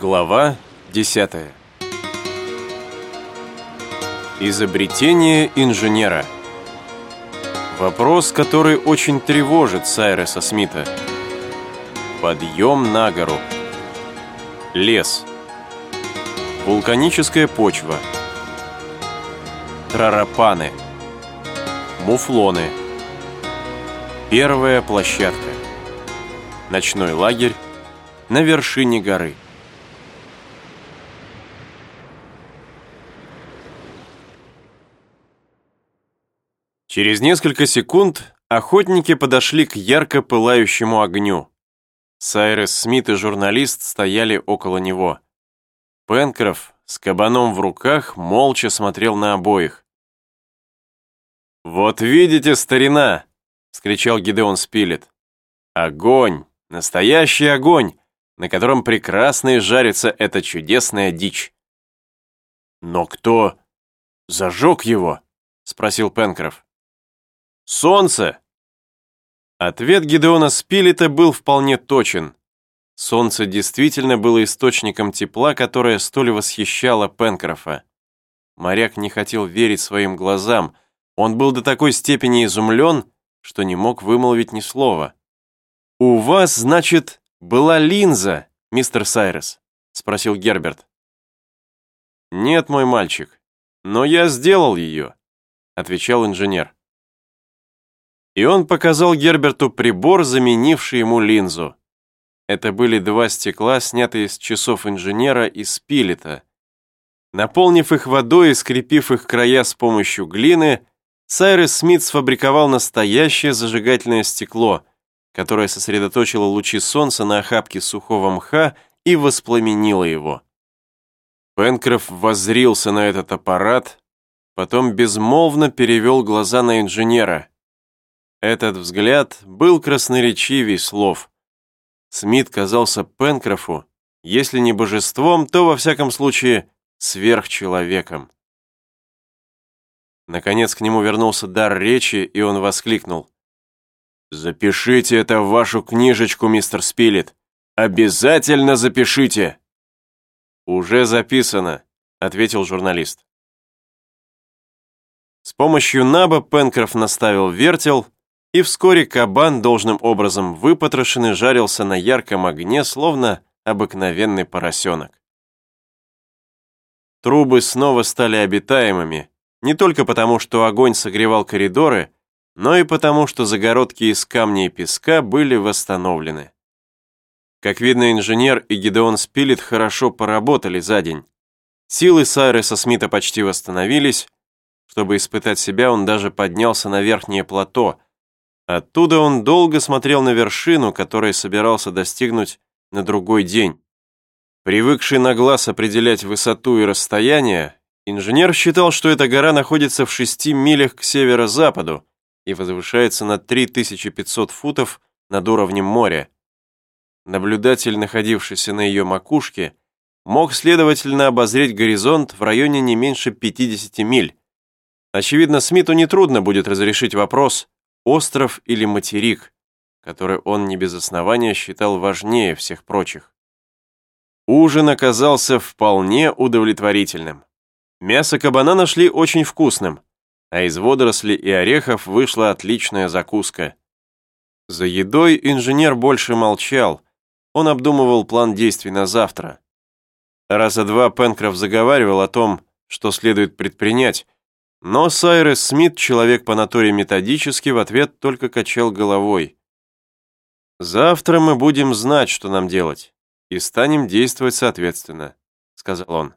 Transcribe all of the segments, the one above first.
Глава 10. Изобретение инженера. Вопрос, который очень тревожит Сайреса Смита. Подъем на гору. Лес. Вулканическая почва. Трарапаны. Муфлоны. Первая площадка. Ночной лагерь на вершине горы. Через несколько секунд охотники подошли к ярко пылающему огню. Сайрес Смит и журналист стояли около него. Пенкроф с кабаном в руках молча смотрел на обоих. «Вот видите, старина!» — вскричал Гидеон Спилет. «Огонь! Настоящий огонь, на котором прекрасно и жарится эта чудесная дичь!» «Но кто зажег его?» — спросил Пенкроф. Солнце!» Ответ Гидеона Спилета был вполне точен. Солнце действительно было источником тепла, которое столь восхищало Пенкрофа. Моряк не хотел верить своим глазам. Он был до такой степени изумлен, что не мог вымолвить ни слова. «У вас, значит, была линза, мистер Сайрес?» — спросил Герберт. «Нет, мой мальчик, но я сделал ее», — отвечал инженер и он показал Герберту прибор, заменивший ему линзу. Это были два стекла, снятые с часов инженера из пилета. Наполнив их водой и скрепив их края с помощью глины, Сайрес Смит сфабриковал настоящее зажигательное стекло, которое сосредоточило лучи солнца на охапке сухого мха и воспламенило его. Пенкроф воззрился на этот аппарат, потом безмолвно перевел глаза на инженера, этот взгляд был красноречивей слов. Смит казался Пенкрофу, если не божеством, то, во всяком случае, сверхчеловеком. Наконец к нему вернулся дар речи, и он воскликнул. «Запишите это в вашу книжечку, мистер Спилет! Обязательно запишите!» «Уже записано», — ответил журналист. С помощью наба Пенкроф наставил вертел, и вскоре кабан, должным образом выпотрошенный, жарился на ярком огне, словно обыкновенный поросенок. Трубы снова стали обитаемыми, не только потому, что огонь согревал коридоры, но и потому, что загородки из камня и песка были восстановлены. Как видно, инженер и Гидеон Спилет хорошо поработали за день. Силы Сайреса Смита почти восстановились. Чтобы испытать себя, он даже поднялся на верхнее плато – Оттуда он долго смотрел на вершину, которой собирался достигнуть на другой день. Привыкший на глаз определять высоту и расстояние, инженер считал, что эта гора находится в шести милях к северо-западу и возвышается на 3500 футов над уровнем моря. Наблюдатель, находившийся на ее макушке, мог, следовательно, обозреть горизонт в районе не меньше 50 миль. Очевидно, Смиту нетрудно будет разрешить вопрос, остров или материк, который он не без основания считал важнее всех прочих. Ужин оказался вполне удовлетворительным. Мясо кабана нашли очень вкусным, а из водорослей и орехов вышла отличная закуска. За едой инженер больше молчал, он обдумывал план действий на завтра. Раза два Пенкроф заговаривал о том, что следует предпринять, но Сайрес Смит, человек по натуре методический, в ответ только качал головой. «Завтра мы будем знать, что нам делать, и станем действовать соответственно», — сказал он.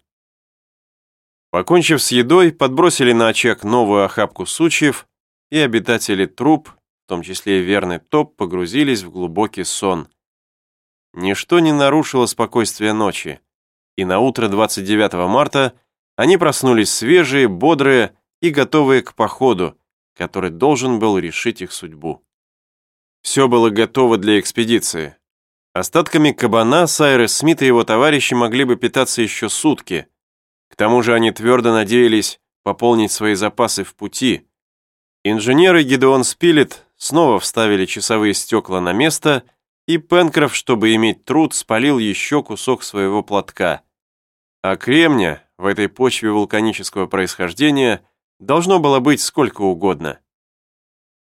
Покончив с едой, подбросили на очаг новую охапку сучьев, и обитатели труб, в том числе и верный топ, погрузились в глубокий сон. Ничто не нарушило спокойствие ночи, и на утро 29 марта они проснулись свежие, бодрые, и готовые к походу, который должен был решить их судьбу. Все было готово для экспедиции. Остатками кабана Сайрес Смит и его товарищи могли бы питаться еще сутки. К тому же они твердо надеялись пополнить свои запасы в пути. Инженеры Гидеон Спилет снова вставили часовые стекла на место и Пенкроф, чтобы иметь труд, спалил еще кусок своего платка. А кремня в этой почве вулканического происхождения должно было быть сколько угодно.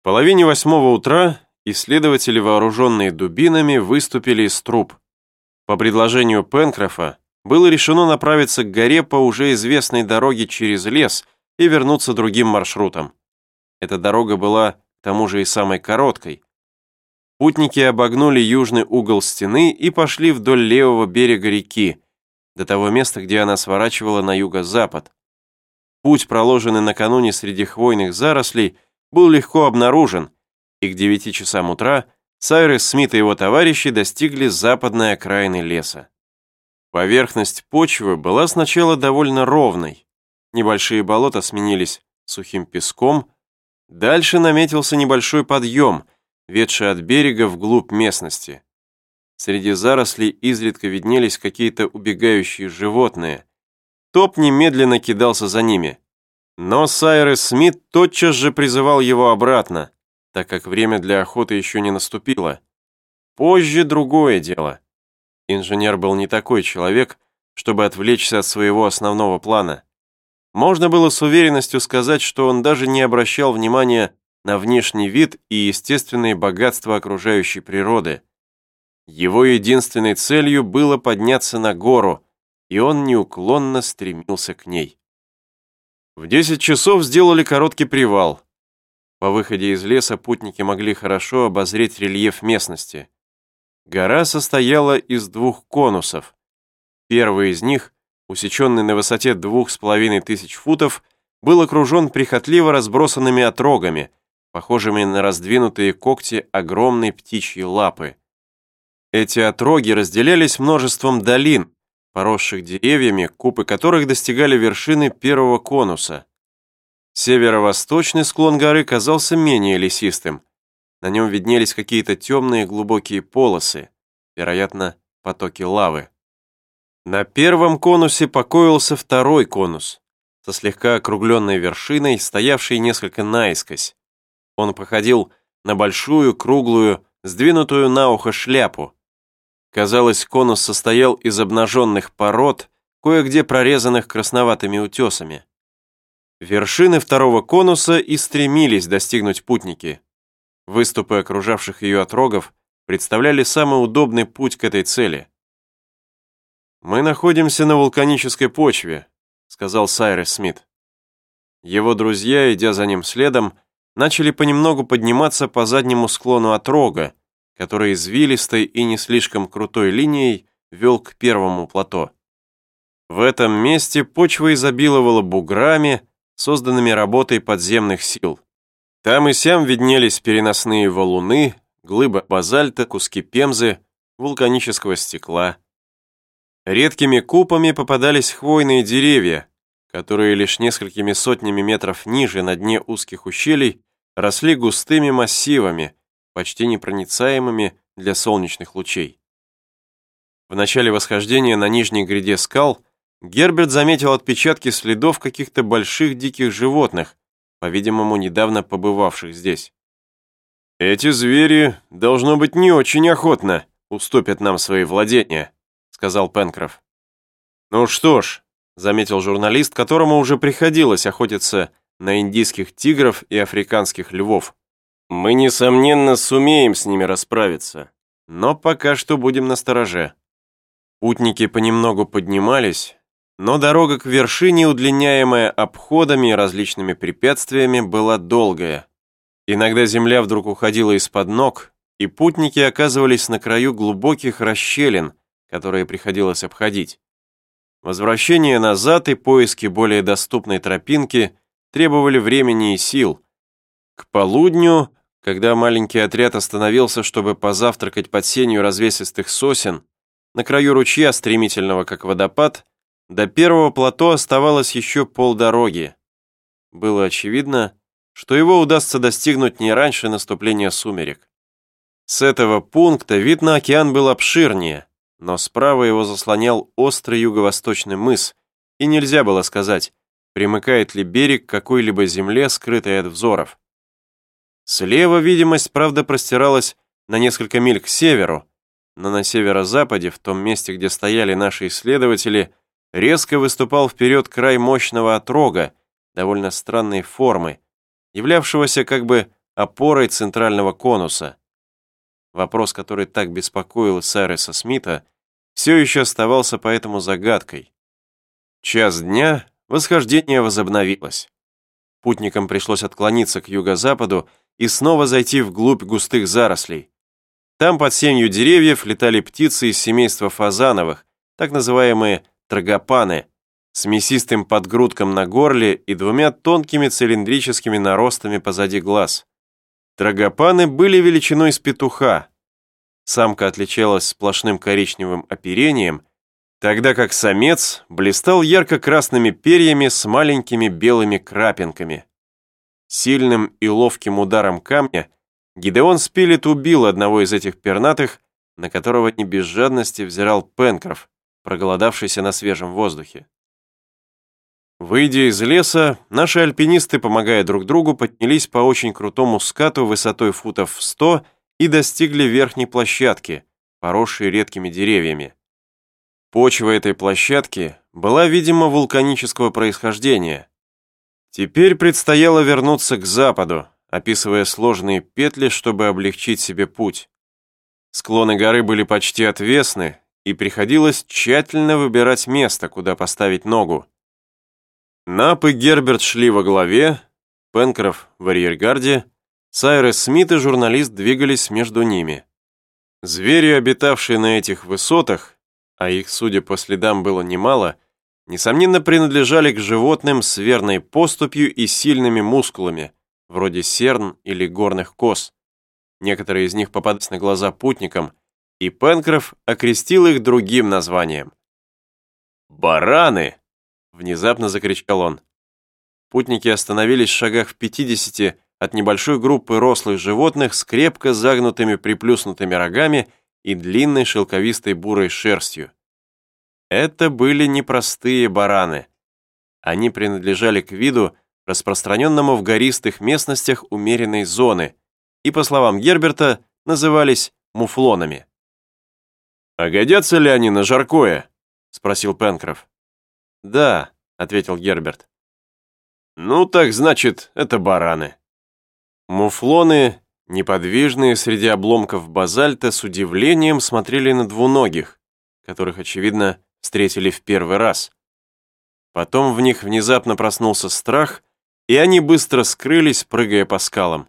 В половине восьмого утра исследователи, вооруженные дубинами, выступили из труб. По предложению Пенкрофа было решено направиться к горе по уже известной дороге через лес и вернуться другим маршрутом. Эта дорога была, к тому же, и самой короткой. Путники обогнули южный угол стены и пошли вдоль левого берега реки, до того места, где она сворачивала на юго-запад. Путь, проложенный накануне среди хвойных зарослей, был легко обнаружен, и к 9 часам утра Сайрес Смит и его товарищи достигли западной окраины леса. Поверхность почвы была сначала довольно ровной. Небольшие болота сменились сухим песком. Дальше наметился небольшой подъем, ведший от берега вглубь местности. Среди зарослей изредка виднелись какие-то убегающие животные. Топ немедленно кидался за ними. Но Сайрес Смит тотчас же призывал его обратно, так как время для охоты еще не наступило. Позже другое дело. Инженер был не такой человек, чтобы отвлечься от своего основного плана. Можно было с уверенностью сказать, что он даже не обращал внимания на внешний вид и естественные богатства окружающей природы. Его единственной целью было подняться на гору, и он неуклонно стремился к ней. В 10 часов сделали короткий привал. По выходе из леса путники могли хорошо обозреть рельеф местности. Гора состояла из двух конусов. Первый из них, усеченный на высоте двух с половиной тысяч футов, был окружен прихотливо разбросанными отрогами, похожими на раздвинутые когти огромной птичьей лапы. Эти отроги разделялись множеством долин, поросших деревьями, купы которых достигали вершины первого конуса. Северо-восточный склон горы казался менее лесистым. На нем виднелись какие-то темные глубокие полосы, вероятно, потоки лавы. На первом конусе покоился второй конус, со слегка округленной вершиной, стоявшей несколько наискось. Он походил на большую, круглую, сдвинутую на ухо шляпу, Казалось, конус состоял из обнаженных пород, кое-где прорезанных красноватыми утесами. Вершины второго конуса и стремились достигнуть путники. Выступы окружавших ее отрогов представляли самый удобный путь к этой цели. «Мы находимся на вулканической почве», — сказал Сайрес Смит. Его друзья, идя за ним следом, начали понемногу подниматься по заднему склону отрога, который извилистой и не слишком крутой линией вел к первому плато. В этом месте почва изобиловала буграми, созданными работой подземных сил. Там и сям виднелись переносные валуны, глыбы базальта, куски пемзы, вулканического стекла. Редкими купами попадались хвойные деревья, которые лишь несколькими сотнями метров ниже на дне узких ущелий росли густыми массивами, почти непроницаемыми для солнечных лучей. В начале восхождения на нижней гряде скал Герберт заметил отпечатки следов каких-то больших диких животных, по-видимому, недавно побывавших здесь. «Эти звери, должно быть, не очень охотно уступят нам свои владения», сказал Пенкроф. «Ну что ж», заметил журналист, которому уже приходилось охотиться на индийских тигров и африканских львов. Мы, несомненно, сумеем с ними расправиться, но пока что будем настороже. Путники понемногу поднимались, но дорога к вершине, удлиняемая обходами и различными препятствиями, была долгая. Иногда земля вдруг уходила из-под ног, и путники оказывались на краю глубоких расщелин, которые приходилось обходить. Возвращение назад и поиски более доступной тропинки требовали времени и сил. К полудню когда маленький отряд остановился, чтобы позавтракать под сенью развесистых сосен, на краю ручья, стремительного как водопад, до первого плато оставалось еще полдороги. Было очевидно, что его удастся достигнуть не раньше наступления сумерек. С этого пункта вид на океан был обширнее, но справа его заслонял острый юго-восточный мыс, и нельзя было сказать, примыкает ли берег к какой-либо земле, скрытой от взоров. Слева видимость, правда, простиралась на несколько миль к северу, но на северо-западе, в том месте, где стояли наши исследователи, резко выступал вперед край мощного отрога, довольно странной формы, являвшегося как бы опорой центрального конуса. Вопрос, который так беспокоил Сайреса Смита, все еще оставался поэтому загадкой. Час дня восхождение возобновилось. Путникам пришлось отклониться к юго-западу и снова зайти вглубь густых зарослей. Там под сенью деревьев летали птицы из семейства фазановых, так называемые трагопаны, с мясистым подгрудком на горле и двумя тонкими цилиндрическими наростами позади глаз. Трагопаны были величиной с петуха. Самка отличалась сплошным коричневым оперением, тогда как самец блистал ярко-красными перьями с маленькими белыми крапинками. Сильным и ловким ударом камня Гидеон Спилет убил одного из этих пернатых, на которого не без жадности взирал Пенкроф, проголодавшийся на свежем воздухе. Выйдя из леса, наши альпинисты, помогая друг другу, поднялись по очень крутому скату высотой футов в сто и достигли верхней площадки, поросшей редкими деревьями. Почва этой площадки была, видимо, вулканического происхождения. Теперь предстояло вернуться к западу, описывая сложные петли, чтобы облегчить себе путь. Склоны горы были почти отвесны, и приходилось тщательно выбирать место, куда поставить ногу. Нап и Герберт шли во главе, Пенкроф в арьергарде, Сайрес Смит и журналист двигались между ними. Звери, обитавшие на этих высотах, а их, судя по следам, было немало, несомненно, принадлежали к животным с верной поступью и сильными мускулами, вроде серн или горных коз. Некоторые из них попадались на глаза путникам, и Пенкроф окрестил их другим названием. «Бараны!» Внезапно закричал он. Путники остановились в шагах в 50 от небольшой группы рослых животных с крепко загнутыми приплюснутыми рогами и длинной шелковистой бурой шерстью. Это были непростые бараны. Они принадлежали к виду, распространенному в гористых местностях умеренной зоны, и, по словам Герберта, назывались муфлонами. «А годятся ли они на жаркое?» — спросил Пенкроф. «Да», — ответил Герберт. «Ну, так значит, это бараны». Муфлоны, неподвижные среди обломков базальта, с удивлением смотрели на двуногих, которых, очевидно, встретили в первый раз. Потом в них внезапно проснулся страх, и они быстро скрылись, прыгая по скалам.